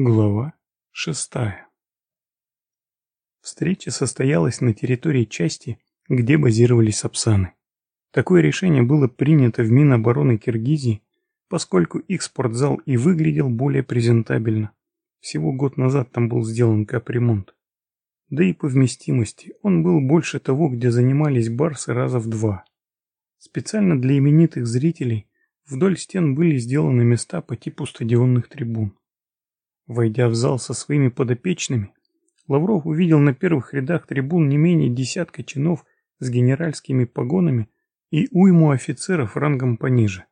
Глава шестая Встреча состоялась на территории части, где базировались сапсаны. Такое решение было принято в Минобороны Киргизии, поскольку их спортзал и выглядел более презентабельно. Всего год назад там был сделан капремонт. Да и по вместимости он был больше того, где занимались барсы раза в два. Специально для именитых зрителей вдоль стен были сделаны места по типу стадионных трибун. Войдя в зал со своими подопечными, Лавров увидел на первых рядах трибун не менее десятка чинов с генеральскими погонами и уйму офицеров рангом пониже.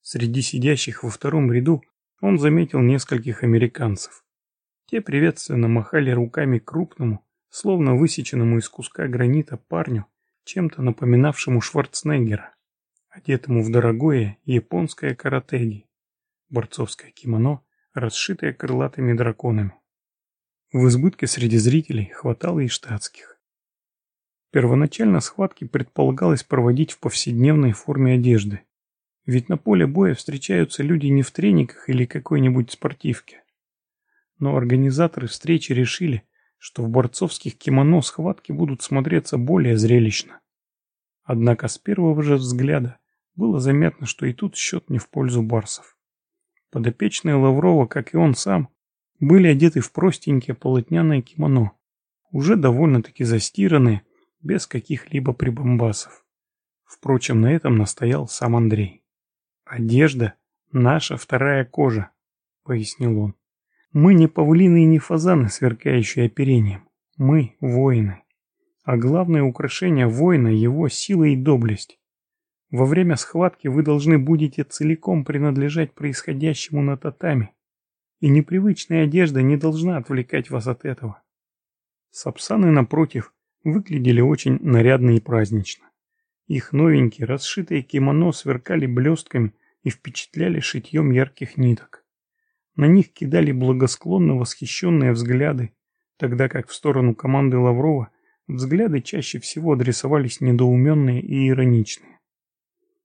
Среди сидящих во втором ряду он заметил нескольких американцев. Те приветственно махали руками крупному, словно высеченному из куска гранита парню, чем-то напоминавшему Шварценеггера, одетому в дорогое японское каратеги, борцовское кимоно расшитая крылатыми драконами. В избытке среди зрителей хватало и штатских. Первоначально схватки предполагалось проводить в повседневной форме одежды. Ведь на поле боя встречаются люди не в трениках или какой-нибудь спортивке. Но организаторы встречи решили, что в борцовских кимоно схватки будут смотреться более зрелищно. Однако с первого же взгляда было заметно, что и тут счет не в пользу барсов. Подопечные Лаврова, как и он сам, были одеты в простенькие полотняное кимоно, уже довольно-таки застиранные, без каких-либо прибамбасов. Впрочем, на этом настоял сам Андрей. «Одежда — наша вторая кожа», — пояснил он. «Мы не павлины и не фазаны, сверкающие оперением. Мы — воины. А главное украшение воина — его сила и доблесть. Во время схватки вы должны будете целиком принадлежать происходящему на татами, и непривычная одежда не должна отвлекать вас от этого. Сапсаны, напротив, выглядели очень нарядно и празднично. Их новенькие, расшитые кимоно сверкали блестками и впечатляли шитьем ярких ниток. На них кидали благосклонно восхищенные взгляды, тогда как в сторону команды Лаврова взгляды чаще всего адресовались недоуменные и ироничные.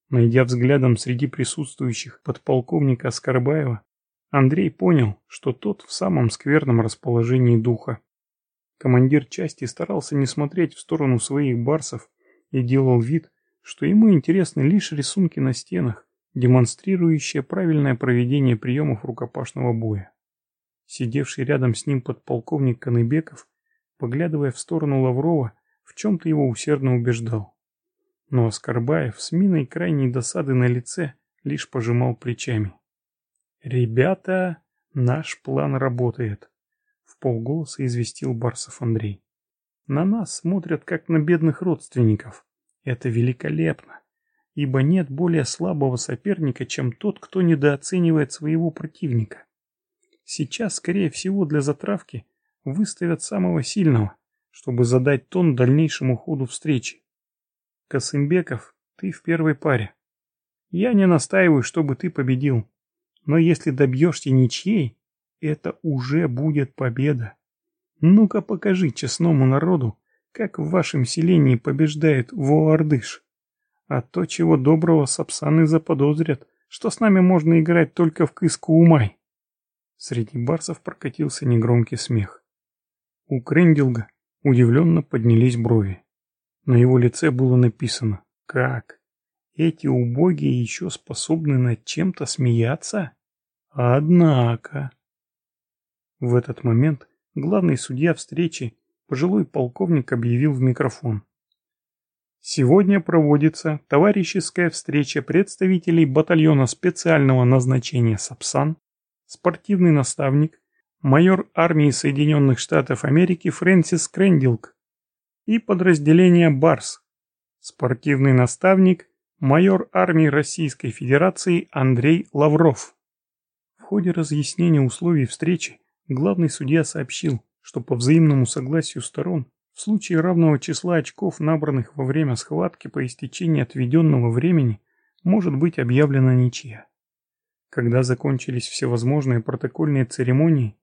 Найдя взглядом среди присутствующих подполковника Скорбаева, Андрей понял, что тот в самом скверном расположении духа. Командир части старался не смотреть в сторону своих барсов и делал вид, что ему интересны лишь рисунки на стенах, демонстрирующие правильное проведение приемов рукопашного боя. Сидевший рядом с ним подполковник Каныбеков, поглядывая в сторону Лаврова, в чем-то его усердно убеждал. Но Оскорбаев с миной крайней досады на лице лишь пожимал плечами. «Ребята, наш план работает», — в полголоса известил Барсов Андрей. «На нас смотрят как на бедных родственников. Это великолепно, ибо нет более слабого соперника, чем тот, кто недооценивает своего противника. Сейчас, скорее всего, для затравки выставят самого сильного, чтобы задать тон дальнейшему ходу встречи. Косымбеков, ты в первой паре. Я не настаиваю, чтобы ты победил. Но если добьешься ничьей, это уже будет победа. Ну-ка покажи честному народу, как в вашем селении побеждает Воардыш. А то, чего доброго, сапсаны заподозрят, что с нами можно играть только в кыску-умай. Среди барсов прокатился негромкий смех. У Крендилга удивленно поднялись брови. На его лице было написано «Как? Эти убогие еще способны над чем-то смеяться? Однако...» В этот момент главный судья встречи, пожилой полковник, объявил в микрофон. Сегодня проводится товарищеская встреча представителей батальона специального назначения «Сапсан», спортивный наставник, майор армии Соединенных Штатов Америки Фрэнсис Крендилк и подразделение «Барс», спортивный наставник, майор армии Российской Федерации Андрей Лавров. В ходе разъяснения условий встречи главный судья сообщил, что по взаимному согласию сторон в случае равного числа очков, набранных во время схватки по истечении отведенного времени, может быть объявлена ничья. Когда закончились всевозможные протокольные церемонии,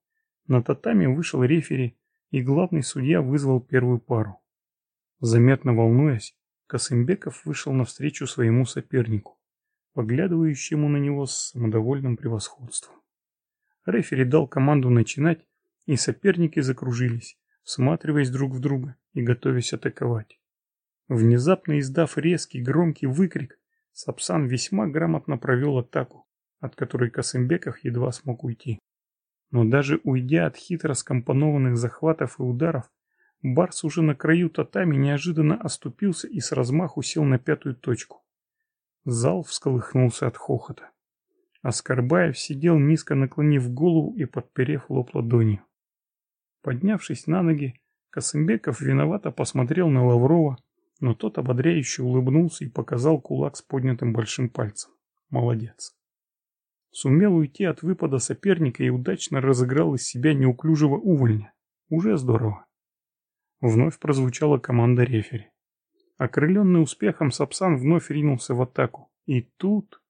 на татами вышел рефери, и главный судья вызвал первую пару. Заметно волнуясь, Косымбеков вышел навстречу своему сопернику, поглядывающему на него с самодовольным превосходством. рефери дал команду начинать, и соперники закружились, всматриваясь друг в друга и готовясь атаковать. Внезапно издав резкий громкий выкрик, Сапсан весьма грамотно провел атаку, от которой Косымбеков едва смог уйти. Но даже уйдя от хитро скомпонованных захватов и ударов, Барс уже на краю татами неожиданно оступился и с размаху сел на пятую точку. Зал всколыхнулся от хохота. Оскорбаев сидел низко наклонив голову и подперев лоб ладонью. Поднявшись на ноги, Косымбеков виновато посмотрел на Лаврова, но тот ободряюще улыбнулся и показал кулак с поднятым большим пальцем. Молодец. Сумел уйти от выпада соперника и удачно разыграл из себя неуклюжего увольня. Уже здорово. Вновь прозвучала команда рефери. Окрыленный успехом Сапсан вновь ринулся в атаку. И тут...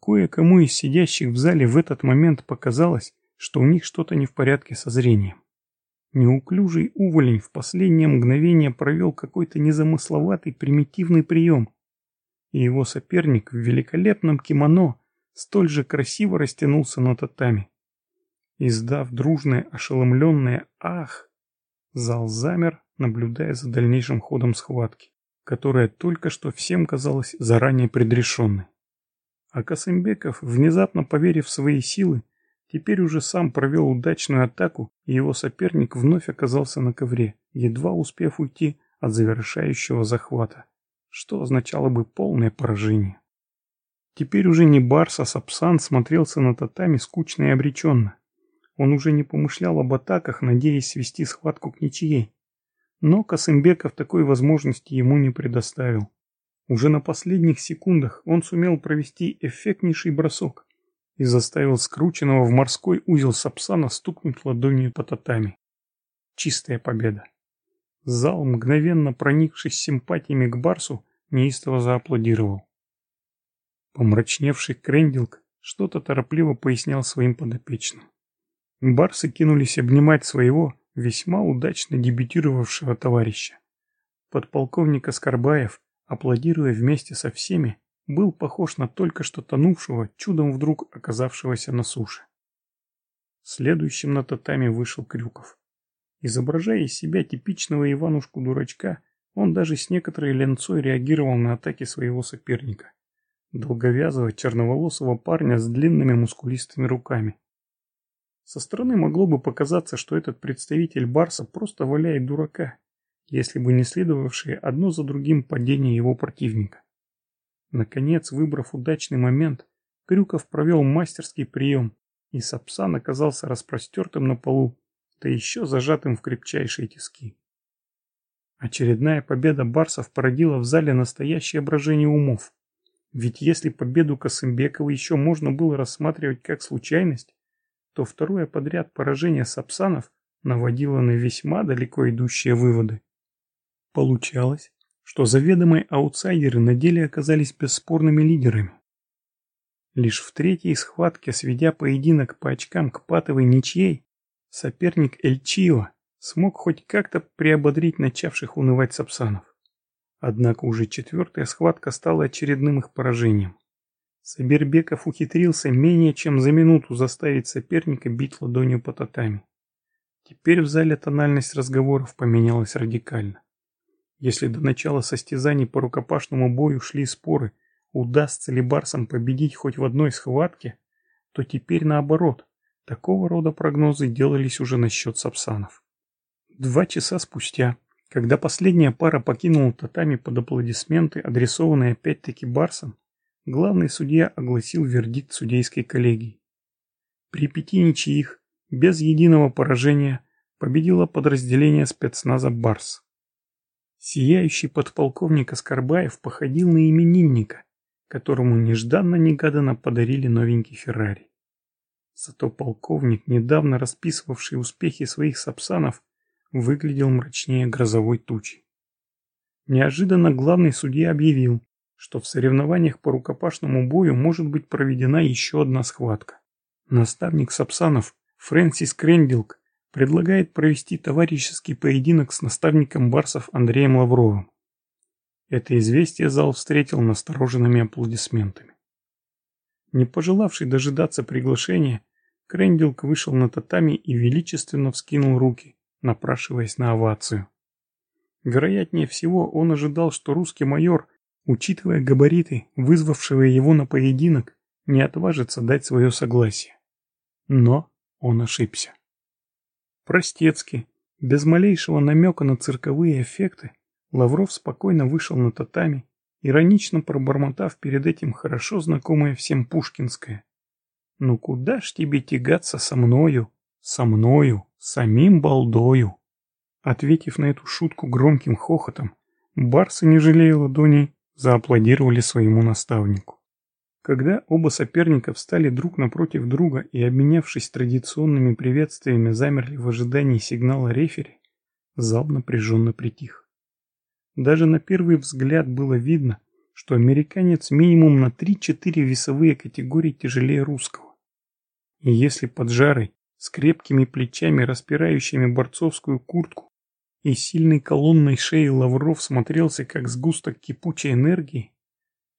Кое-кому из сидящих в зале в этот момент показалось, что у них что-то не в порядке со зрением. Неуклюжий уволень в последнее мгновение провел какой-то незамысловатый примитивный прием. И его соперник в великолепном кимоно столь же красиво растянулся на татами. Издав дружное ошеломленное «Ах!», зал замер, наблюдая за дальнейшим ходом схватки, которая только что всем казалась заранее предрешенной. А Касымбеков, внезапно поверив в свои силы, теперь уже сам провел удачную атаку, и его соперник вновь оказался на ковре, едва успев уйти от завершающего захвата, что означало бы полное поражение. Теперь уже не Барс, а Сапсан смотрелся на татами скучно и обреченно. Он уже не помышлял об атаках, надеясь свести схватку к ничьей. Но Косымбеков такой возможности ему не предоставил. Уже на последних секундах он сумел провести эффектнейший бросок и заставил скрученного в морской узел Сапсана стукнуть ладонью по татами. Чистая победа. Зал, мгновенно проникшись симпатиями к Барсу, неистово зааплодировал. Помрачневший Крендилк что-то торопливо пояснял своим подопечным. Барсы кинулись обнимать своего, весьма удачно дебютировавшего товарища. Подполковник Оскорбаев, аплодируя вместе со всеми, был похож на только что тонувшего, чудом вдруг оказавшегося на суше. Следующим на татами вышел Крюков. Изображая из себя типичного Иванушку-дурачка, он даже с некоторой ленцой реагировал на атаки своего соперника. Долговязого черноволосого парня с длинными мускулистыми руками. Со стороны могло бы показаться, что этот представитель Барса просто валяет дурака, если бы не следовавшие одно за другим падения его противника. Наконец, выбрав удачный момент, Крюков провел мастерский прием, и Сапсан оказался распростертым на полу, да еще зажатым в крепчайшие тиски. Очередная победа барсов породила в зале настоящее брожение умов. Ведь если победу Косымбекова еще можно было рассматривать как случайность, то второе подряд поражение сапсанов наводило на весьма далеко идущие выводы. Получалось, что заведомые аутсайдеры на деле оказались бесспорными лидерами. Лишь в третьей схватке, сведя поединок по очкам к патовой ничьей, соперник Эльчио смог хоть как-то приободрить начавших унывать сапсанов. Однако уже четвертая схватка стала очередным их поражением. Сабирбеков ухитрился менее чем за минуту заставить соперника бить ладонью по татами. Теперь в зале тональность разговоров поменялась радикально. Если до начала состязаний по рукопашному бою шли споры, удастся ли барсам победить хоть в одной схватке, то теперь наоборот, такого рода прогнозы делались уже насчет сапсанов. Два часа спустя, когда последняя пара покинула татами под аплодисменты, адресованные опять-таки барсам, главный судья огласил вердикт судейской коллегии. При пяти ничьих, без единого поражения, победило подразделение спецназа «Барс». Сияющий подполковник Оскорбаев походил на именинника, которому нежданно-негаданно подарили новенький Феррари. Зато полковник, недавно расписывавший успехи своих сапсанов, выглядел мрачнее грозовой тучи. Неожиданно главный судья объявил, что в соревнованиях по рукопашному бою может быть проведена еще одна схватка. Наставник Сапсанов Фрэнсис Крендилк предлагает провести товарищеский поединок с наставником барсов Андреем Лавровым. Это известие зал встретил настороженными аплодисментами. Не пожелавший дожидаться приглашения, Крендилк вышел на татами и величественно вскинул руки, напрашиваясь на овацию. Вероятнее всего, он ожидал, что русский майор, учитывая габариты, вызвавшего его на поединок, не отважится дать свое согласие. Но он ошибся. Простецки, без малейшего намека на цирковые эффекты, Лавров спокойно вышел на татами, иронично пробормотав перед этим хорошо знакомое всем пушкинское. «Ну куда ж тебе тягаться со мною, со мною, самим балдою?» Ответив на эту шутку громким хохотом, барсы, не жалея ладоней, зааплодировали своему наставнику. Когда оба соперника встали друг напротив друга и, обменявшись традиционными приветствиями, замерли в ожидании сигнала рефери, зал напряженно притих. Даже на первый взгляд было видно, что американец минимум на 3-4 весовые категории тяжелее русского. И если под жарой, с крепкими плечами, распирающими борцовскую куртку, и сильной колонной шеи Лавров смотрелся как сгусток кипучей энергии,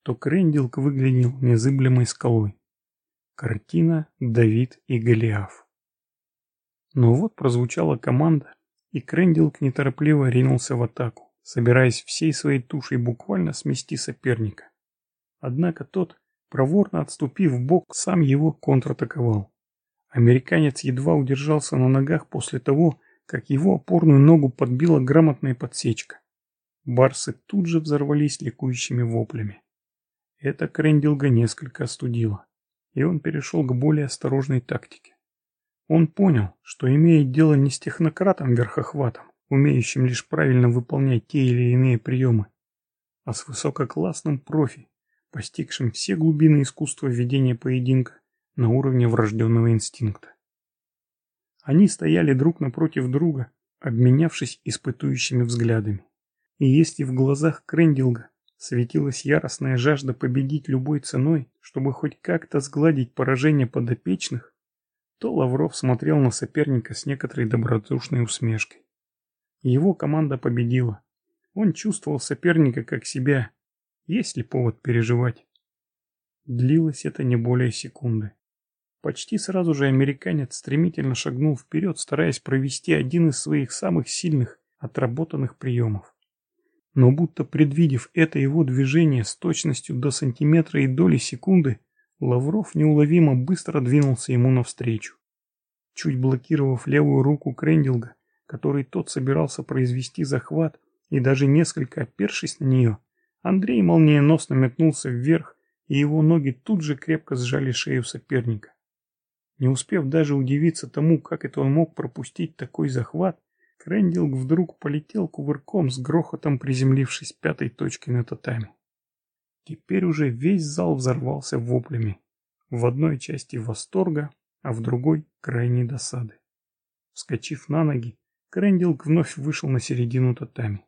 то Крендилк выглядел незыблемой скалой. Картина «Давид и Голиаф». Но вот прозвучала команда, и Крендилк неторопливо ринулся в атаку, собираясь всей своей тушей буквально смести соперника. Однако тот, проворно отступив в бок, сам его контратаковал. Американец едва удержался на ногах после того, как его опорную ногу подбила грамотная подсечка. Барсы тут же взорвались ликующими воплями. Это Крендилга несколько остудило, и он перешел к более осторожной тактике. Он понял, что имеет дело не с технократом-верхохватом, умеющим лишь правильно выполнять те или иные приемы, а с высококлассным профи, постигшим все глубины искусства ведения поединка на уровне врожденного инстинкта. Они стояли друг напротив друга, обменявшись испытующими взглядами. И если в глазах Крендилга светилась яростная жажда победить любой ценой, чтобы хоть как-то сгладить поражение подопечных, то Лавров смотрел на соперника с некоторой добродушной усмешкой. Его команда победила. Он чувствовал соперника как себя. Есть ли повод переживать? Длилось это не более секунды. Почти сразу же американец стремительно шагнул вперед, стараясь провести один из своих самых сильных, отработанных приемов. Но будто предвидев это его движение с точностью до сантиметра и доли секунды, Лавров неуловимо быстро двинулся ему навстречу. Чуть блокировав левую руку Крендилга, который тот собирался произвести захват, и даже несколько опершись на нее, Андрей молниеносно метнулся вверх, и его ноги тут же крепко сжали шею соперника. Не успев даже удивиться тому, как это он мог пропустить такой захват, Крендилг вдруг полетел кувырком с грохотом приземлившись пятой точкой на татами. Теперь уже весь зал взорвался воплями. В одной части восторга, а в другой крайней досады. Вскочив на ноги, Крендилг вновь вышел на середину татами.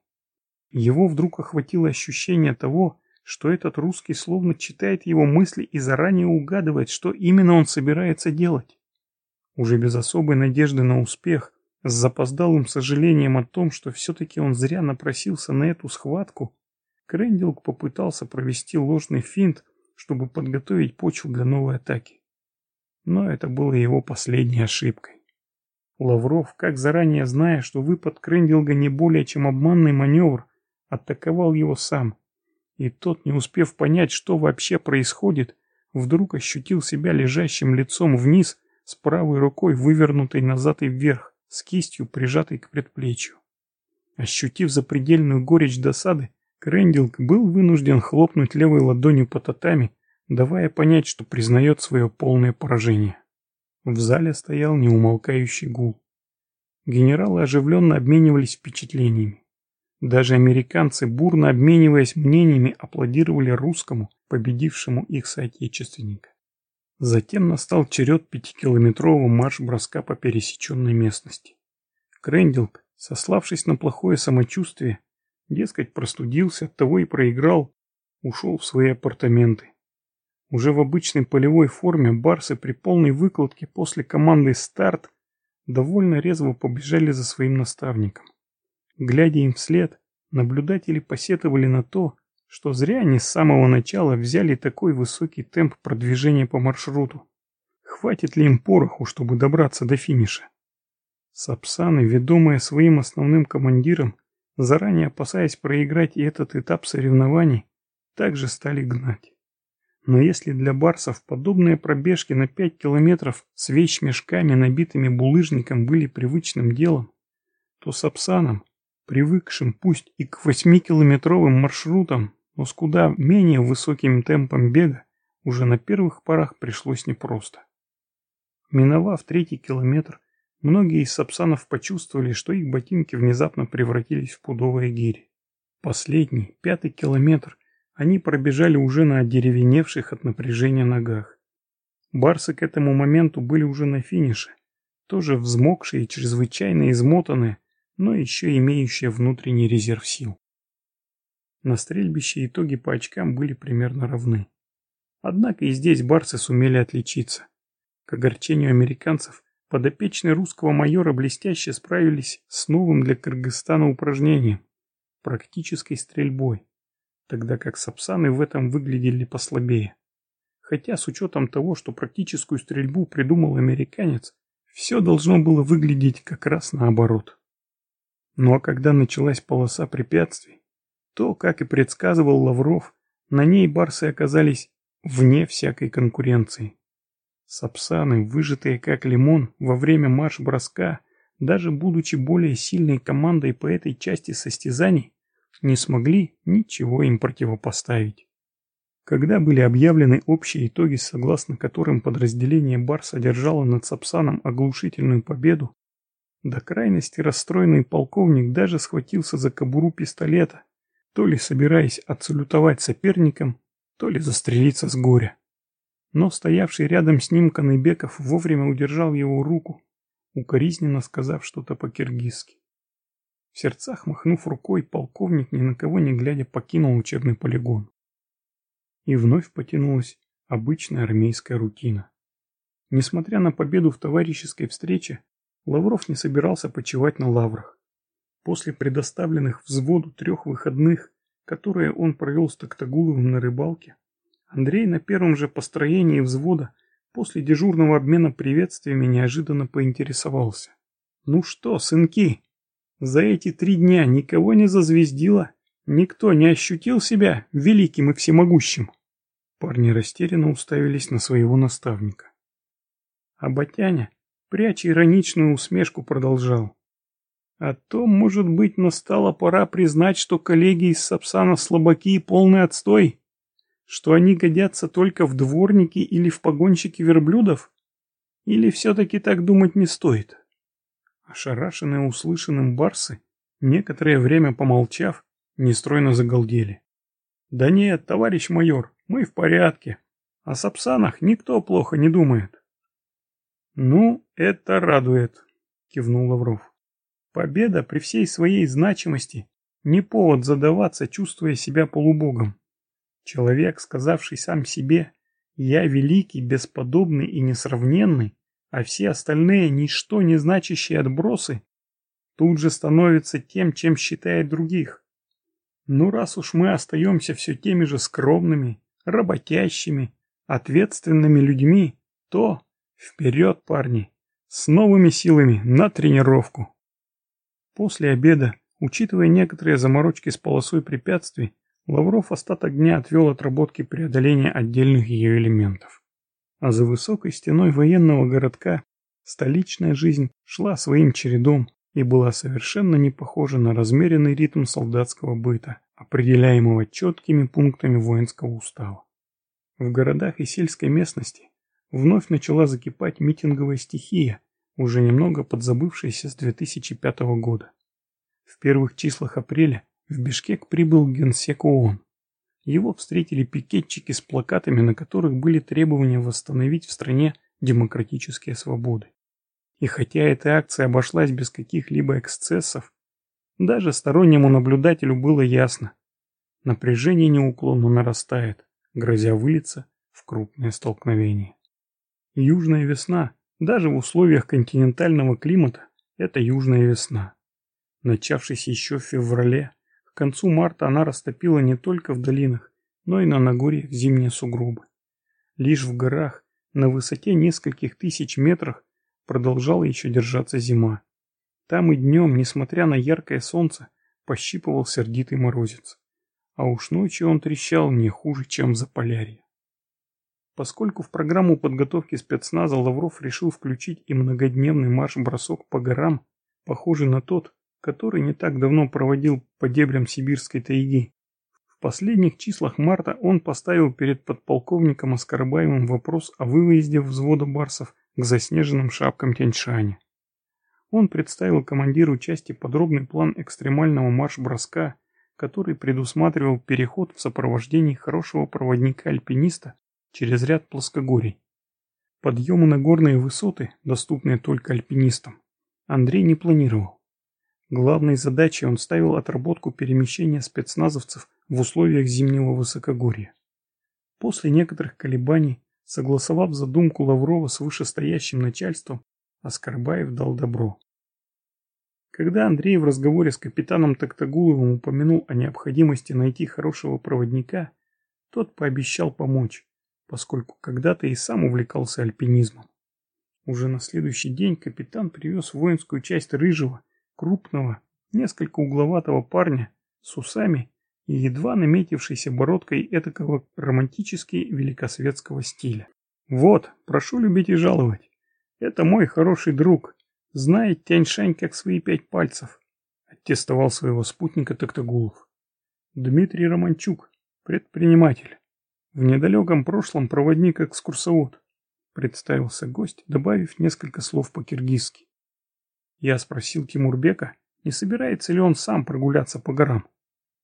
Его вдруг охватило ощущение того, что этот русский словно читает его мысли и заранее угадывает, что именно он собирается делать. Уже без особой надежды на успех, с запоздалым сожалением о том, что все-таки он зря напросился на эту схватку, Крендилк попытался провести ложный финт, чтобы подготовить почву для новой атаки. Но это было его последней ошибкой. Лавров, как заранее зная, что выпад Крендилга не более чем обманный маневр, атаковал его сам – и тот, не успев понять, что вообще происходит, вдруг ощутил себя лежащим лицом вниз с правой рукой, вывернутой назад и вверх, с кистью, прижатой к предплечью. Ощутив запредельную горечь досады, Крендилк был вынужден хлопнуть левой ладонью по татами, давая понять, что признает свое полное поражение. В зале стоял неумолкающий гул. Генералы оживленно обменивались впечатлениями. Даже американцы, бурно обмениваясь мнениями, аплодировали русскому, победившему их соотечественника. Затем настал черед пятикилометрового марш-броска по пересеченной местности. Крендилк, сославшись на плохое самочувствие, дескать, простудился, оттого и проиграл, ушел в свои апартаменты. Уже в обычной полевой форме барсы при полной выкладке после команды «Старт» довольно резво побежали за своим наставником. Глядя им вслед, наблюдатели посетовали на то, что зря они с самого начала взяли такой высокий темп продвижения по маршруту. хватит ли им пороху, чтобы добраться до финиша. Сапсаны, ведомые своим основным командиром, заранее опасаясь проиграть и этот этап соревнований, также стали гнать. Но если для барсов подобные пробежки на 5 километров с вещмешками, набитыми булыжником, были привычным делом, то сапсанам, привыкшим пусть и к 8-километровым маршрутам, но с куда менее высоким темпом бега, уже на первых порах пришлось непросто. Миновав третий километр, многие из сапсанов почувствовали, что их ботинки внезапно превратились в пудовые гири. Последний, пятый километр, они пробежали уже на одеревеневших от напряжения ногах. Барсы к этому моменту были уже на финише, тоже взмокшие и чрезвычайно измотанные, но еще имеющие внутренний резерв сил. На стрельбище итоги по очкам были примерно равны. Однако и здесь барсы сумели отличиться. К огорчению американцев, подопечные русского майора блестяще справились с новым для Кыргызстана упражнением – практической стрельбой, тогда как сапсаны в этом выглядели послабее. Хотя с учетом того, что практическую стрельбу придумал американец, все должно было выглядеть как раз наоборот. Ну а когда началась полоса препятствий, то, как и предсказывал Лавров, на ней барсы оказались вне всякой конкуренции. Сапсаны, выжатые как лимон во время марш-броска, даже будучи более сильной командой по этой части состязаний, не смогли ничего им противопоставить. Когда были объявлены общие итоги, согласно которым подразделение Барс одержало над Сапсаном оглушительную победу, до крайности расстроенный полковник даже схватился за кобуру пистолета, то ли собираясь отсалютовать соперникам, то ли застрелиться с горя но стоявший рядом с ним Каныбеков вовремя удержал его руку, укоризненно сказав что-то по-киргизски. В сердцах махнув рукой, полковник ни на кого не глядя покинул учебный полигон. И вновь потянулась обычная армейская рутина. Несмотря на победу в товарищеской встрече, Лавров не собирался почивать на лаврах. После предоставленных взводу трех выходных, которые он провел с Токтагуловым на рыбалке, Андрей на первом же построении взвода после дежурного обмена приветствиями неожиданно поинтересовался. «Ну что, сынки, за эти три дня никого не зазвездило? Никто не ощутил себя великим и всемогущим?» Парни растерянно уставились на своего наставника. А Батяня, пряча ироничную усмешку, продолжал. «А то, может быть, настала пора признать, что коллеги из Сапсана слабаки и полный отстой?» Что они годятся только в дворники или в погонщики верблюдов? Или все-таки так думать не стоит? Ошарашенные услышанным барсы, некоторое время помолчав, нестройно загалдели. «Да нет, товарищ майор, мы в порядке. О сапсанах никто плохо не думает». «Ну, это радует», — кивнул Лавров. «Победа при всей своей значимости не повод задаваться, чувствуя себя полубогом. Человек, сказавший сам себе «Я великий, бесподобный и несравненный», а все остальные ничто не значащие отбросы, тут же становится тем, чем считает других. Ну раз уж мы остаемся все теми же скромными, работящими, ответственными людьми, то вперед, парни, с новыми силами на тренировку. После обеда, учитывая некоторые заморочки с полосой препятствий, Лавров остаток дня отвел отработки преодоления отдельных ее элементов. А за высокой стеной военного городка столичная жизнь шла своим чередом и была совершенно не похожа на размеренный ритм солдатского быта, определяемого четкими пунктами воинского устава. В городах и сельской местности вновь начала закипать митинговая стихия, уже немного подзабывшаяся с 2005 года. В первых числах апреля в Бишкек прибыл генсек ООН. Его встретили пикетчики с плакатами, на которых были требования восстановить в стране демократические свободы. И хотя эта акция обошлась без каких-либо эксцессов, даже стороннему наблюдателю было ясно. Напряжение неуклонно нарастает, грозя вылиться в крупное столкновение. Южная весна, даже в условиях континентального климата, это южная весна. Начавшись еще в феврале, к концу марта она растопила не только в долинах, но и на Нагорье зимние сугробы. Лишь в горах, на высоте нескольких тысяч метрах продолжала еще держаться зима. Там и днем, несмотря на яркое солнце, пощипывал сердитый морозец. А уж ночью он трещал не хуже, чем за полярье. Поскольку в программу подготовки спецназа Лавров решил включить и многодневный марш-бросок по горам, похожий на тот, который не так давно проводил по дебрям сибирской тайги. В последних числах марта он поставил перед подполковником Оскорбаемым вопрос о вывезде взвода барсов к заснеженным шапкам Тяньшаня. Он представил командиру части подробный план экстремального марш-броска, который предусматривал переход в сопровождении хорошего проводника-альпиниста через ряд плоскогорий. Подъемы на горные высоты, доступные только альпинистам, Андрей не планировал. Главной задачей он ставил отработку перемещения спецназовцев в условиях зимнего высокогорья. После некоторых колебаний, согласовав задумку Лаврова с вышестоящим начальством, Аскарбаев дал добро. Когда Андрей в разговоре с капитаном Токтагуловым упомянул о необходимости найти хорошего проводника, тот пообещал помочь поскольку когда-то и сам увлекался альпинизмом. Уже на следующий день капитан привез воинскую часть рыжего, крупного, несколько угловатого парня с усами и едва наметившейся бородкой этакого романтически великосветского стиля. «Вот, прошу любить и жаловать. Это мой хороший друг. Знает Тяньшань как свои пять пальцев», — аттестовал своего спутника Токтагулов. «Дмитрий Романчук, предприниматель. В недалеком прошлом проводник-экскурсовод. Представился гость, добавив несколько слов по-киргизски. Я спросил Тимурбека, не собирается ли он сам прогуляться по горам.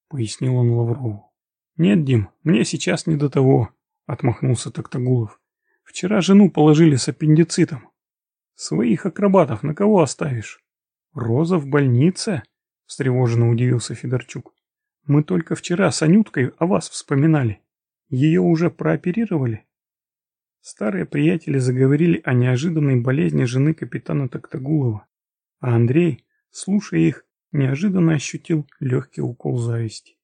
Пояснил он Лаврову. Нет, Дим, мне сейчас не до того, отмахнулся Токтагулов. Вчера жену положили с аппендицитом. Своих акробатов на кого оставишь? Роза в больнице? Встревоженно удивился Федорчук. Мы только вчера с Анюткой о вас вспоминали. Ее уже прооперировали? Старые приятели заговорили о неожиданной болезни жены капитана Токтагулова, а Андрей, слушая их, неожиданно ощутил легкий укол зависти.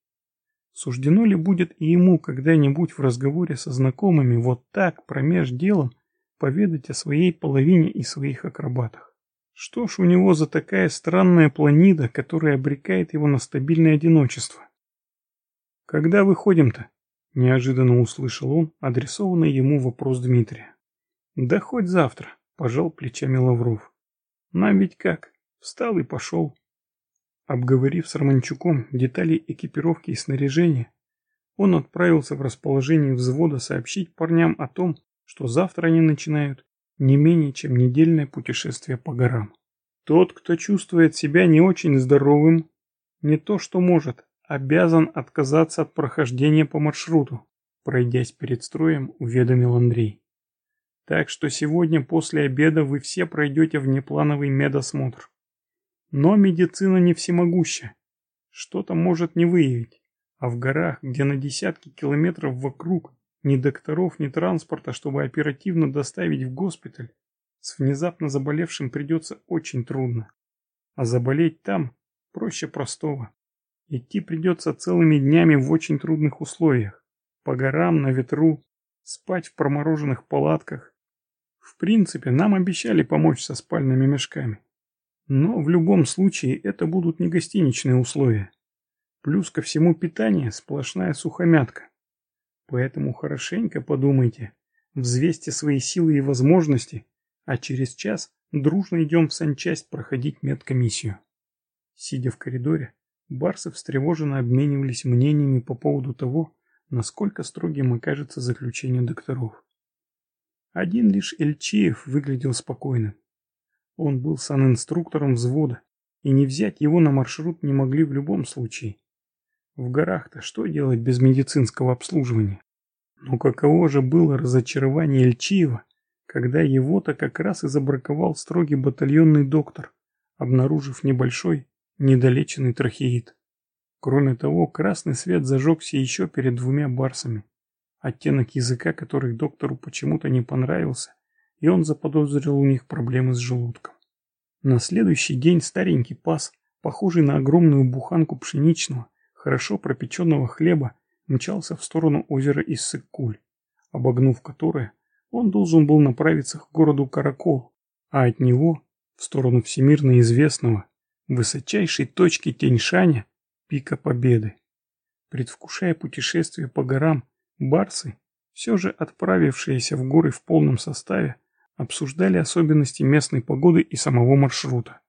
Суждено ли будет и ему когда-нибудь в разговоре со знакомыми вот так, промеж делом, поведать о своей половине и своих акробатах? Что ж у него за такая странная планида, которая обрекает его на стабильное одиночество? «Когда выходим-то?» Неожиданно услышал он адресованный ему вопрос Дмитрия. «Да хоть завтра», – пожал плечами Лавров. «Нам ведь как? Встал и пошел». Обговорив с Романчуком детали экипировки и снаряжения, он отправился в расположение взвода сообщить парням о том, что завтра они начинают не менее чем недельное путешествие по горам. Тот, кто чувствует себя не очень здоровым, не то что может, обязан отказаться от прохождения по маршруту, пройдясь перед строем, уведомил Андрей. Так что сегодня после обеда вы все пройдете внеплановый медосмотр. Но медицина не всемогуща. Что-то может не выявить. А в горах, где на десятки километров вокруг ни докторов, ни транспорта, чтобы оперативно доставить в госпиталь, с внезапно заболевшим придется очень трудно. А заболеть там проще простого. Идти придется целыми днями в очень трудных условиях. По горам, на ветру, спать в промороженных палатках. В принципе, нам обещали помочь со спальными мешками. Но в любом случае это будут не гостиничные условия. Плюс ко всему питание сплошная сухомятка. Поэтому хорошенько подумайте, взвесьте свои силы и возможности, а через час дружно идем в санчасть проходить медкомиссию. Сидя в коридоре, Барсы встревоженно обменивались мнениями по поводу того, насколько строгим окажется заключение докторов. Один лишь Эльчиев выглядел спокойным. Он был санинструктором взвода, и не взять его на маршрут не могли в любом случае. В горах-то что делать без медицинского обслуживания? Но каково же было разочарование Эльчиева, когда его-то как раз и забраковал строгий батальонный доктор, обнаружив небольшой, недолеченный трахеид. Кроме того, красный свет зажегся еще перед двумя барсами, оттенок языка которых доктору почему-то не понравился, и он заподозрил у них проблемы с желудком. На следующий день старенький пас, похожий на огромную буханку пшеничного, хорошо пропеченного хлеба, мчался в сторону озера Иссык-Куль, обогнув которое, он должен был направиться к городу Каракол, а от него в сторону всемирно известного, высочайшей точки Теньшаня, пика Победы. Предвкушая путешествие по горам, барсы, все же отправившиеся в горы в полном составе, обсуждали особенности местной погоды и самого маршрута.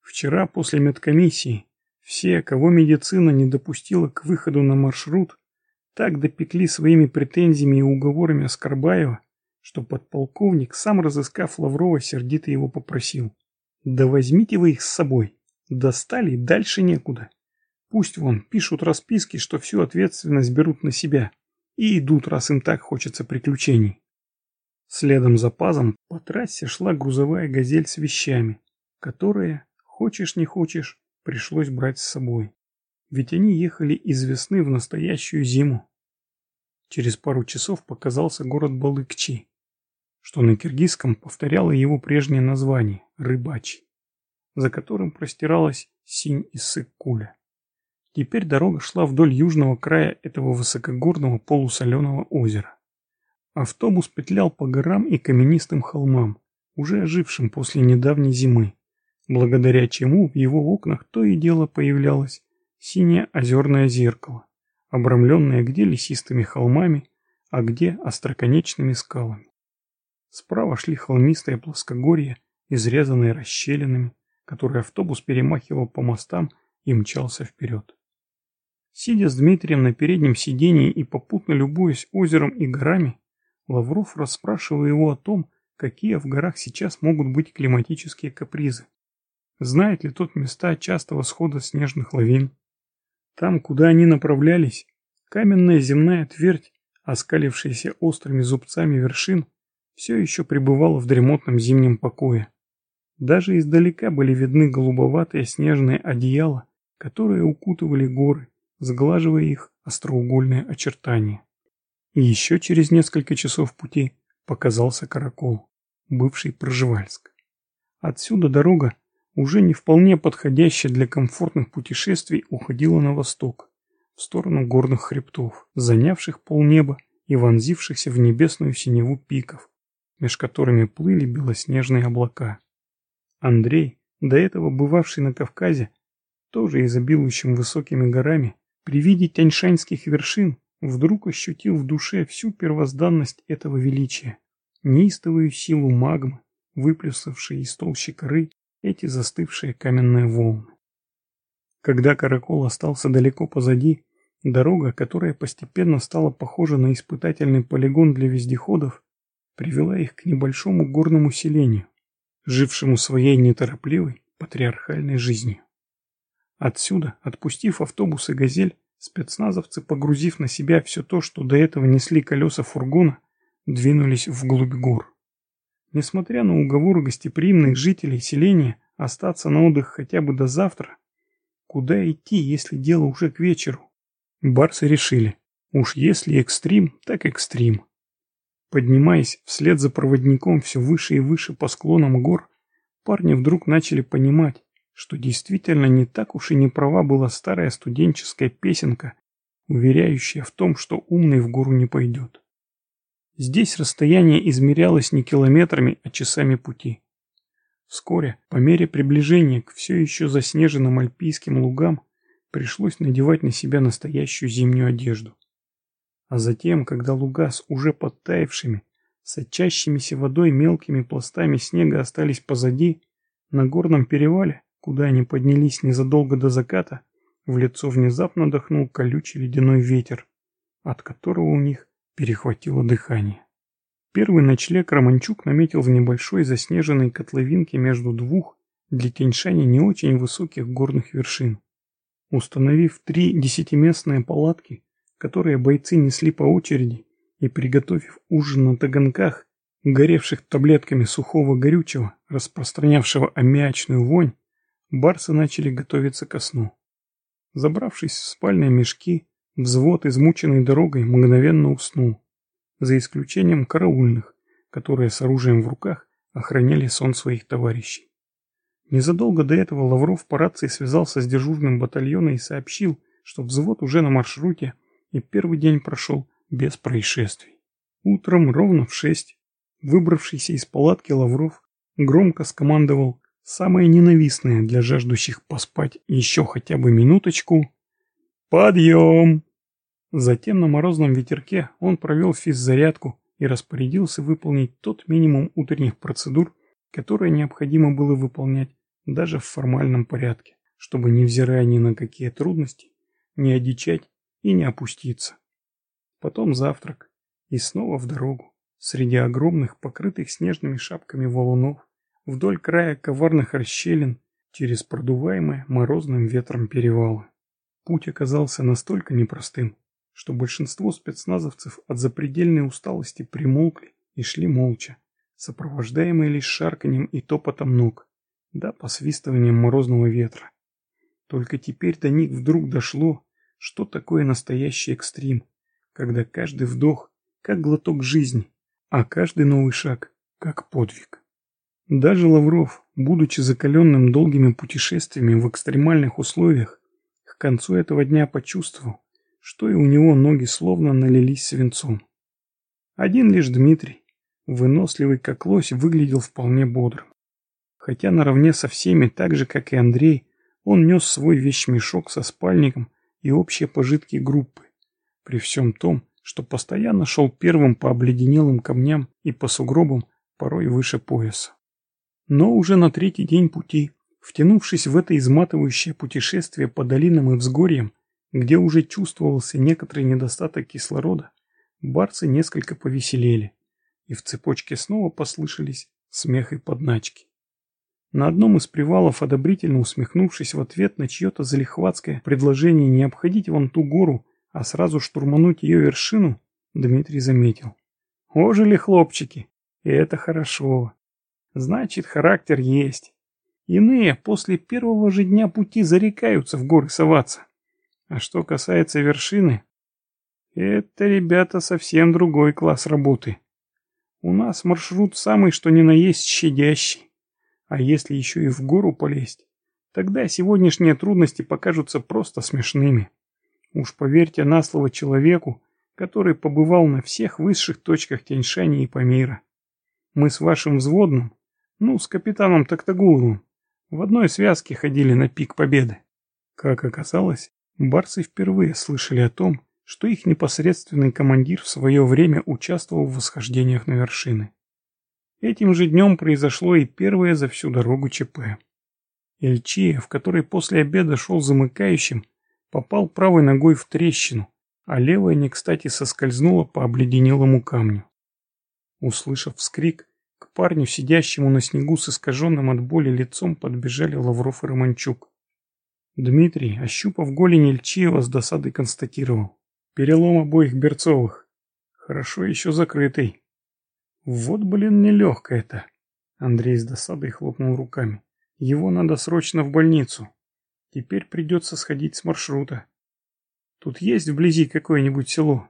Вчера после медкомиссии все, кого медицина не допустила к выходу на маршрут, так допекли своими претензиями и уговорами Оскорбаева, что подполковник, сам разыскав Лаврова, сердито его попросил. «Да возьмите вы их с собой. Достали, дальше некуда. Пусть вон пишут расписки, что всю ответственность берут на себя, и идут, раз им так хочется приключений». Следом за пазом по трассе шла грузовая газель с вещами, которые, хочешь не хочешь, пришлось брать с собой. Ведь они ехали из весны в настоящую зиму. Через пару часов показался город Балыкчи, что на киргизском повторяло его прежнее название – Рыбачий, за которым простиралась синь и сык-куля. Теперь дорога шла вдоль южного края этого высокогорного полусоленого озера. Автобус петлял по горам и каменистым холмам, уже ожившим после недавней зимы, благодаря чему в его окнах то и дело появлялось синее озерное зеркало, обрамленное где лесистыми холмами, а где остроконечными скалами. Справа шли холмистые плоскогорья, изрезанные расщелинами, которые автобус перемахивал по мостам и мчался вперед. Сидя с Дмитрием на переднем сидении и попутно любуясь озером и горами, Лавров расспрашивал его о том, какие в горах сейчас могут быть климатические капризы. Знает ли тот места частого схода снежных лавин? Там, куда они направлялись, каменная земная твердь, оскалившаяся острыми зубцами вершин, все еще пребывала в дремотном зимнем покое. Даже издалека были видны голубоватые снежные одеяла, которые укутывали горы, сглаживая их остроугольные очертания. И еще через несколько часов пути показался Каракол, бывший Проживальск. Отсюда дорога, уже не вполне подходящая для комфортных путешествий, уходила на восток, в сторону горных хребтов, занявших полнеба и вонзившихся в небесную синеву пиков, меж которыми плыли белоснежные облака. Андрей, до этого бывавший на Кавказе, тоже изобилующим высокими горами, при виде тяньшанских вершин вдруг ощутил в душе всю первозданность этого величия, неистовую силу магмы, выплюсавшей из толщи коры эти застывшие каменные волны. Когда Каракол остался далеко позади, дорога, которая постепенно стала похожа на испытательный полигон для вездеходов, привела их к небольшому горному селению, жившему своей неторопливой патриархальной жизнью. Отсюда, отпустив автобус и «Газель», спецназовцы, погрузив на себя все то, что до этого несли колеса фургона, двинулись вглубь гор. Несмотря на уговоры гостеприимных жителей селения остаться на отдых хотя бы до завтра, куда идти, если дело уже к вечеру? Барсы решили, уж если экстрим, так экстрим. Поднимаясь вслед за проводником все выше и выше по склонам гор, парни вдруг начали понимать, что действительно не так уж и не права была старая студенческая песенка, уверяющая в том, что умный в гору не пойдет. Здесь расстояние измерялось не километрами, а часами пути. Вскоре, по мере приближения к все еще заснеженным альпийским лугам, пришлось надевать на себя настоящую зимнюю одежду. А затем, когда луга с уже подтаявшими, сочащимися водой мелкими пластами снега остались позади, на горном перевале, куда они поднялись незадолго до заката, в лицо внезапно дохнул колючий ледяной ветер, от которого у них перехватило дыхание. Первый ночлег Романчук наметил в небольшой заснеженной котловинке между двух для Тяньшани не очень высоких горных вершин. Установив три десятиместные палатки, которые бойцы несли по очереди, и приготовив ужин на таганках, горевших таблетками сухого горючего, распространявшего аммиачную вонь, барсы начали готовиться ко сну. Забравшись в спальные мешки, взвод, измученный дорогой, мгновенно уснул, за исключением караульных, которые с оружием в руках охраняли сон своих товарищей. Незадолго до этого Лавров по рации связался с дежурным батальона и сообщил, что взвод уже на маршруте и первый день прошел без происшествий. Утром ровно в шесть Выбравшийся из палатки Лавров громко скомандовал самое ненавистное для жаждущих поспать еще хотя бы минуточку «Подъем!». Затем на морозном ветерке он провел физзарядку и распорядился выполнить тот минимум утренних процедур, которые необходимо было выполнять даже в формальном порядке, чтобы, невзирая ни на какие трудности, не одичать и не опуститься. Потом завтрак и снова в дорогу, среди огромных, покрытых снежными шапками валунов, вдоль края коварных расщелин, через продуваемые морозным ветром перевалы. Путь оказался настолько непростым, что большинство спецназовцев от запредельной усталости примолкли и шли молча, сопровождаемые лишь шарканьем и топотом ног, да посвистыванием морозного ветра. Только теперь до них вдруг дошло, что такое настоящий экстрим, когда каждый вдох как глоток жизни, а каждый новый шаг как подвиг. Даже Лавров, будучи закаленным долгими путешествиями в экстремальных условиях, к концу этого дня почувствовал, что и у него ноги словно налились свинцом. Один лишь Дмитрий, выносливый как лось, выглядел вполне бодрым. Хотя наравне со всеми, так же как и Андрей, он нес свой вещмешок со спальником и общие пожитки группы, при всем том, что постоянно шел первым по обледенелым камням и по сугробам, порой выше пояса. Но уже на третий день пути, втянувшись в это изматывающее путешествие по долинам и взгорьям, где уже чувствовался некоторый недостаток кислорода, барцы несколько повеселели, и в цепочке снова послышались смех и подначки. На одном из привалов, одобрительно усмехнувшись в ответ на чье-то залихватское предложение не обходить вон ту гору, а сразу штурмануть ее вершину, Дмитрий заметил. Ожили хлопчики, и это хорошо. Значит, характер есть. Иные после первого же дня пути зарекаются в горы соваться. А что касается вершины, это, ребята, совсем другой класс работы. У нас маршрут самый что ни на есть щадящий. А если еще и в гору полезть, тогда сегодняшние трудности покажутся просто смешными. Уж поверьте на слово человеку, который побывал на всех высших точках Тяньшани и Памира. Мы с вашим взводным, ну, с капитаном Токтагуловым, в одной связке ходили на пик победы. Как оказалось, Барсы впервые слышали о том, что их непосредственный командир в свое время участвовал в восхождениях на вершины. Этим же днем произошло и первое за всю дорогу ЧП. Эльчия, в который после обеда шел замыкающим, попал правой ногой в трещину, а левая не кстати соскользнула по обледенелому камню. Услышав вскрик, к парню, сидящему на снегу с искаженным от боли лицом, подбежали Лавров и Романчук. Дмитрий, ощупав голень Ильчиева, с досадой констатировал. Перелом обоих берцовых. Хорошо еще закрытый. Вот, блин, нелегко это. Андрей с досадой хлопнул руками. Его надо срочно в больницу. Теперь придется сходить с маршрута. Тут есть вблизи какое-нибудь село?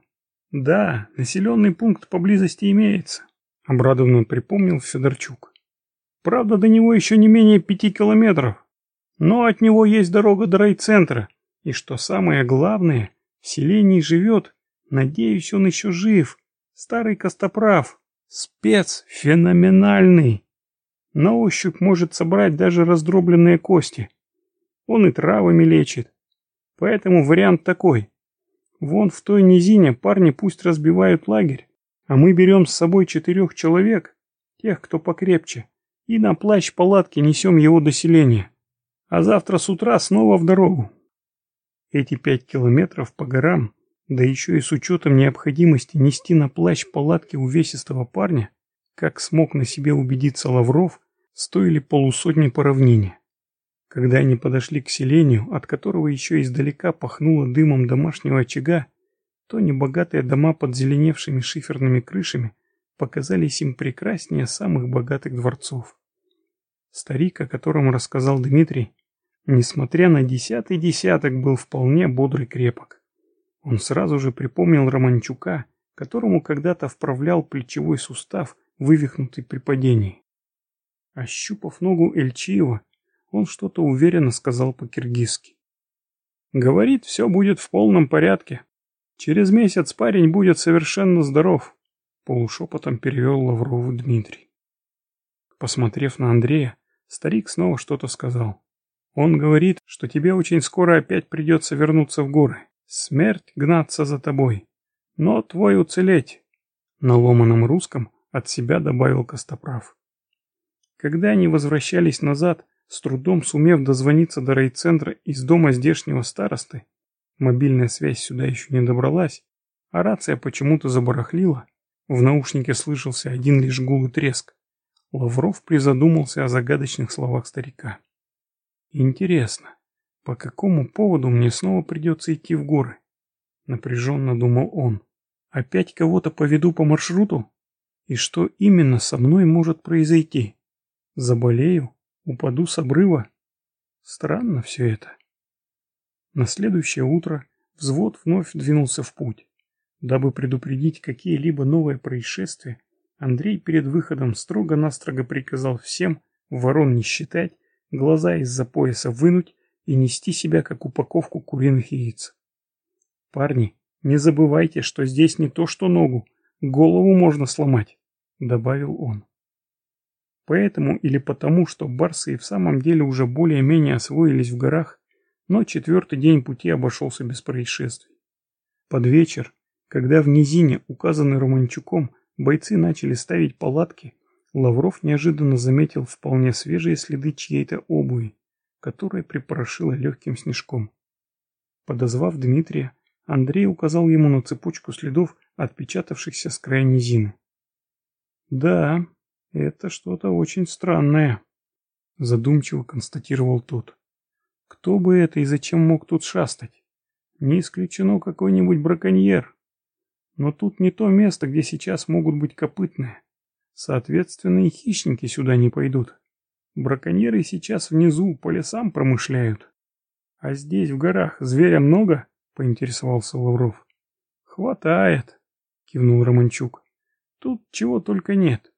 Да, населенный пункт поблизости имеется. Обрадованно припомнил Федорчук. Правда, до него еще не менее пяти километров. Но от него есть дорога до райцентра. И что самое главное, в селении живет, надеюсь, он еще жив, старый Костоправ. Спец феноменальный. На ощупь может собрать даже раздробленные кости. Он и травами лечит. Поэтому вариант такой. Вон в той низине парни пусть разбивают лагерь, а мы берем с собой четырех человек, тех, кто покрепче, и на плащ палатки несем его до селения а завтра с утра снова в дорогу. Эти пять километров по горам, да еще и с учетом необходимости нести на плащ палатки увесистого парня, как смог на себе убедиться Лавров, стоили полусотни по равнине. Когда они подошли к селению, от которого еще издалека пахнуло дымом домашнего очага, то небогатые дома под зеленевшими шиферными крышами показались им прекраснее самых богатых дворцов. Старик, о котором рассказал Дмитрий, Несмотря на десятый десяток, был вполне бодрый крепок. Он сразу же припомнил Романчука, которому когда-то вправлял плечевой сустав, вывихнутый при падении. Ощупав ногу Эльчиева, он что-то уверенно сказал по-киргизски. «Говорит, все будет в полном порядке. Через месяц парень будет совершенно здоров. Полушепотом перевел Лаврову Дмитрий. Посмотрев на Андрея, старик снова что-то сказал. Он говорит, что тебе очень скоро опять придется вернуться в горы. Смерть гнаться за тобой. Но твой уцелеть. На ломаном русском от себя добавил Костоправ. Когда они возвращались назад, с трудом сумев дозвониться до райцентра из дома здешнего старосты, мобильная связь сюда еще не добралась, а рация почему-то забарахлила, в наушнике слышался один лишь гул и треск. Лавров призадумался о загадочных словах старика. «Интересно, по какому поводу мне снова придется идти в горы?» Напряженно думал он. «Опять кого-то поведу по маршруту? И что именно со мной может произойти?» Заболею? Упаду с обрыва? Странно все это. На следующее утро взвод вновь двинулся в путь. Дабы предупредить какие-либо новые происшествия, Андрей перед выходом строго-настрого приказал всем ворон не считать, глаза из-за пояса вынуть и нести себя как упаковку куриных яиц. «Парни, не забывайте, что здесь не то что ногу, голову можно сломать», — добавил он. Поэтому или потому, что барсы и в самом деле уже более-менее освоились в горах, но четвертый день пути обошелся без происшествий. Под вечер, когда в низине, указанной Романчуком, бойцы начали ставить палатки, Лавров неожиданно заметил вполне свежие следы чьей-то обуви, которая припорошила легким снежком. Подозвав Дмитрия, Андрей указал ему на цепочку следов, отпечатавшихся с края низины. «Да, «Это что-то очень странное», — задумчиво констатировал тот. «Кто бы это и зачем мог тут шастать? Не исключено какой-нибудь браконьер. Но тут не то место, где сейчас могут быть копытные. Соответственно, и хищники сюда не пойдут. Браконьеры сейчас внизу по лесам промышляют. А здесь, в горах, зверя много?» — поинтересовался Лавров. «Хватает», — кивнул Романчук. «Тут чего только нет.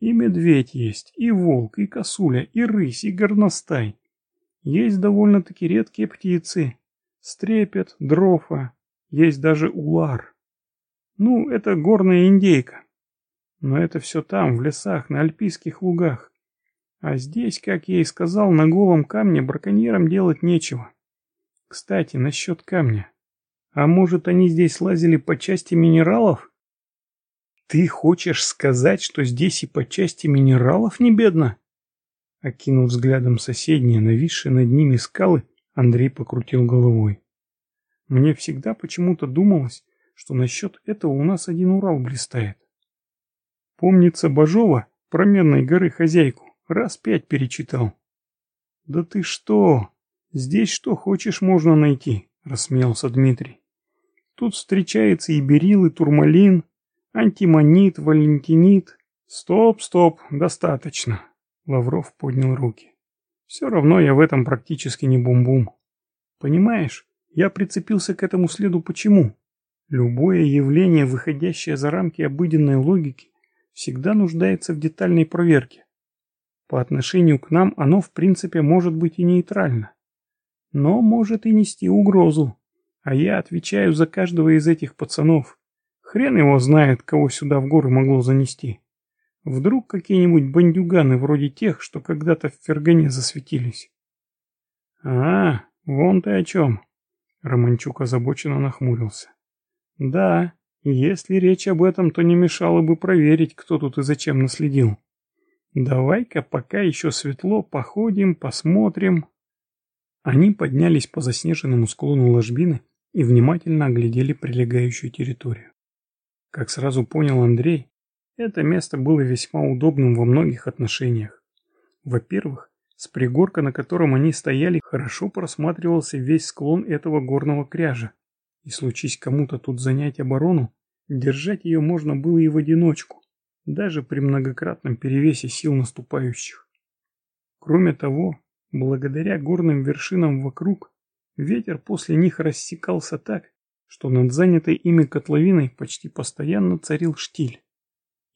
И медведь есть, и волк, и косуля, и рысь, и горностай. Есть довольно-таки редкие птицы. Стрепет, дрофа, есть даже улар. Ну, это горная индейка. Но это все там, в лесах, на альпийских лугах. А здесь, как я и сказал, на голом камне браконьерам делать нечего. Кстати, насчет камня. А может, они здесь лазили по части минералов? «Ты хочешь сказать, что здесь и по части минералов не бедно?» Окинув взглядом соседние, нависшие над ними скалы, Андрей покрутил головой. «Мне всегда почему-то думалось, что насчет этого у нас один Урал блистает. Помнится Бажова, променной горы хозяйку, раз пять перечитал». «Да ты что? Здесь что хочешь можно найти», — рассмеялся Дмитрий. «Тут встречается и берил, и турмалин, Антимонит, валентинит. Стоп, стоп, достаточно. Лавров поднял руки. Все равно я в этом практически не бум-бум. Понимаешь, я прицепился к этому следу почему? Любое явление, выходящее за рамки обыденной логики, всегда нуждается в детальной проверке. По отношению к нам оно в принципе может быть и нейтрально. Но может и нести угрозу. А я отвечаю за каждого из этих пацанов. Хрен его знает, кого сюда в горы могло занести. Вдруг какие-нибудь бандюганы вроде тех, что когда-то в Фергане засветились. А, вон ты о чем. Романчук озабоченно нахмурился. Да, если речь об этом, то не мешало бы проверить, кто тут и зачем наследил. Давай-ка, пока еще светло, походим, посмотрим. Они поднялись по заснеженному склону ложбины и внимательно оглядели прилегающую территорию. Как сразу понял Андрей, это место было весьма удобным во многих отношениях. Во-первых, с пригорка, на котором они стояли, хорошо просматривался весь склон этого горного кряжа. И случись кому-то тут занять оборону, держать ее можно было и в одиночку, даже при многократном перевесе сил наступающих. Кроме того, благодаря горным вершинам вокруг, ветер после них рассекался так, что над занятой ими котловиной почти постоянно царил штиль.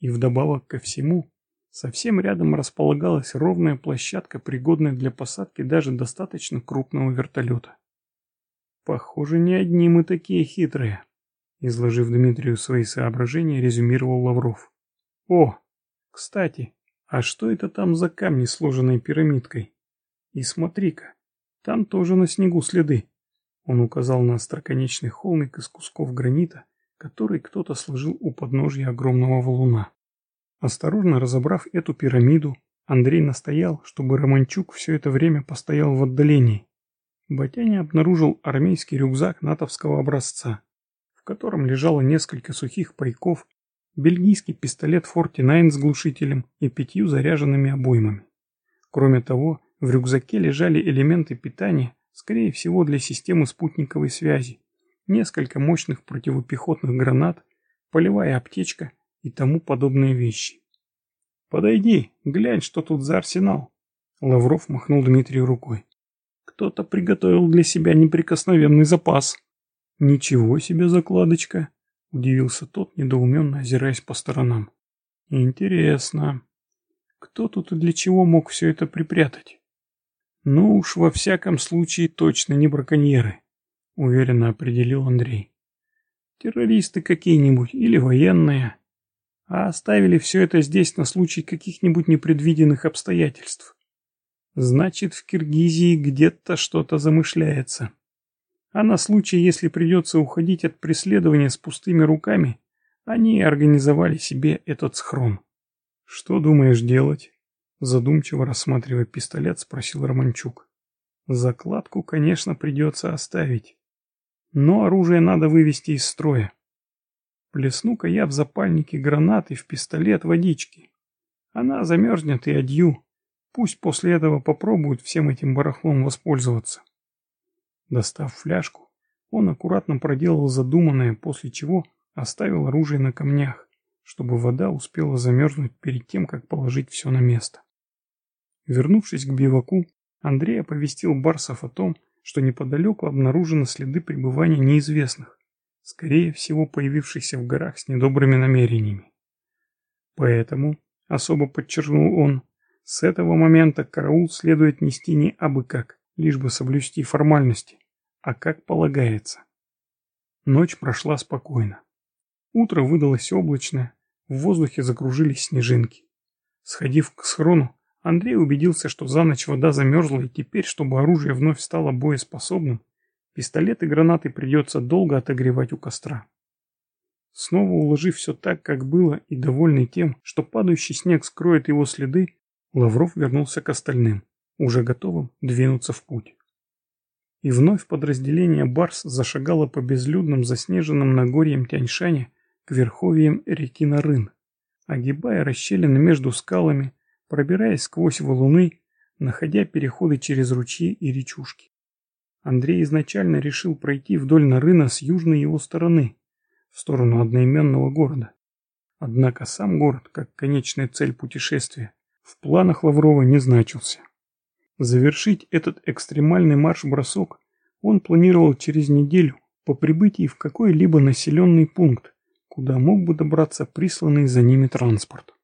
И вдобавок ко всему, совсем рядом располагалась ровная площадка, пригодная для посадки даже достаточно крупного вертолета. Похоже, не одни мы такие хитрые. изложив Дмитрию свои соображения, резюмировал Лавров. О, кстати, а что это там за камни, сложенные пирамидкой? И смотри-ка, там тоже на снегу следы. Он указал на остроконечный холмик из кусков гранита, который кто-то сложил у подножья огромного валуна. Осторожно разобрав эту пирамиду, Андрей настоял, чтобы Романчук все это время постоял в отдалении. Батяня обнаружил армейский рюкзак натовского образца, в котором лежало несколько сухих пайков, бельгийский пистолет Forty-Nine с глушителем и пятью заряженными обоймами. Кроме того, в рюкзаке лежали элементы питания, скорее всего для системы спутниковой связи, несколько мощных противопехотных гранат, полевая аптечка и тому подобные вещи. «Подойди, глянь, что тут за арсенал!» Лавров махнул Дмитрию рукой. «Кто-то приготовил для себя неприкосновенный запас». «Ничего себе закладочка!» — удивился тот, недоуменно озираясь по сторонам. «Интересно, кто тут и для чего мог все это припрятать?» «Ну уж во всяком случае точно не браконьеры», — уверенно определил Андрей. «Террористы какие-нибудь или военные, а оставили все это здесь на случай каких-нибудь непредвиденных обстоятельств. Значит, в Киргизии где-то что-то замышляется. А на случай, если придется уходить от преследования с пустыми руками, они организовали себе этот схрон. Что думаешь делать? Задумчиво рассматривая пистолет, спросил Романчук. Закладку, конечно, придется оставить. Но оружие надо вывести из строя. Плесну-ка я в запальнике гранаты в пистолет водички. Она замерзнет и одью. Пусть после этого попробуют всем этим барахлом воспользоваться. Достав фляжку, он аккуратно проделал задуманное, после чего оставил оружие на камнях, чтобы вода успела замерзнуть перед тем, как положить все на место. Вернувшись к биваку, Андрей оповестил Барсов о том, что неподалеку обнаружены следы пребывания неизвестных скорее всего появившийся в горах с недобрыми намерениями. Поэтому, особо подчеркнул он, с этого момента караул следует нести не абы как, лишь бы соблюсти формальности, а как полагается. Ночь прошла спокойно. Утро выдалось облачное, в воздухе закружились снежинки. Сходив к схрону, Андрей убедился, что за ночь вода замерзла, и теперь, чтобы оружие вновь стало боеспособным, Пистолет и гранаты придется долго отогревать у костра. Снова уложив все так, как было, и довольный тем, что падающий снег скроет его следы, Лавров вернулся к остальным, уже готовым двинуться в путь. И вновь подразделение Барс зашагало по безлюдным заснеженным Нагорьям Тяньшаня к верховьям реки Нарын, огибая расщелины между скалами, пробираясь сквозь валуны, находя переходы через ручьи и речушки. Андрей изначально решил пройти вдоль Нарына с южной его стороны, в сторону одноименного города. Однако сам город, как конечная цель путешествия, в планах Лаврова не значился. Завершить этот экстремальный марш-бросок он планировал через неделю по прибытии в какой-либо населенный пункт, куда мог бы добраться присланный за ними транспорт.